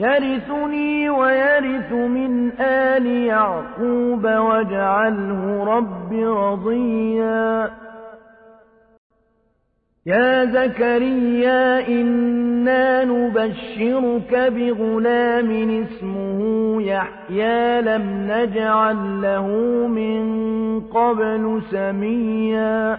يرثني ويرث من آل يعقوب واجعله رب رضيا. يا زكريا إنا نبشرك بغلام اسمه يحيى لم نجعل له من قبل سميا.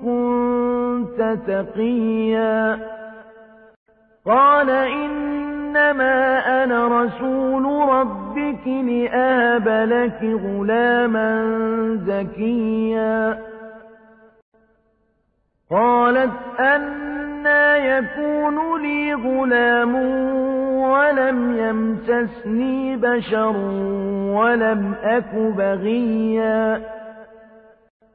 كنت تقيا. قال إنما أنا رسول ربك لأهب لك غلاما زكيا. قالت أنا يكون لي غلام ولم يمسسني بشر ولم أك بغيا.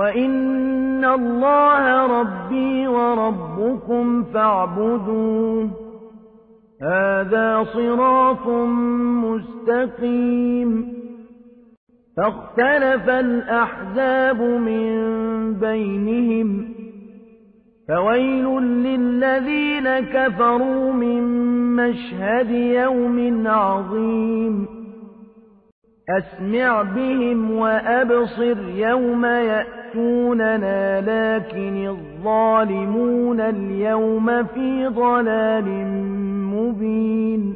وإن الله ربي وربكم فاعبدوه هذا صراط مستقيم فاختلف الأحزاب من بينهم فويل للذين كفروا من مشهد يوم عظيم أسمع بهم وأبصر يوم يأتوننا لكن الظالمون اليوم في ضلال مبين.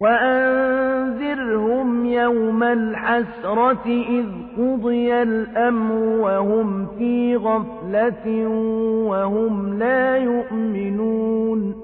وأنذرهم يوم الحسرة إذ قضي الأمر وهم في غفلة وهم لا يؤمنون.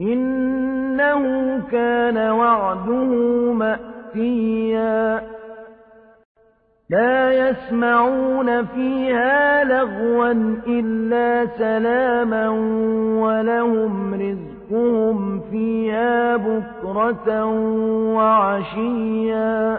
إنه كان وعده مأتيا. لا يسمعون فيها لغوا إلا سلاما ولهم رزقهم فيها بكرة وعشيا.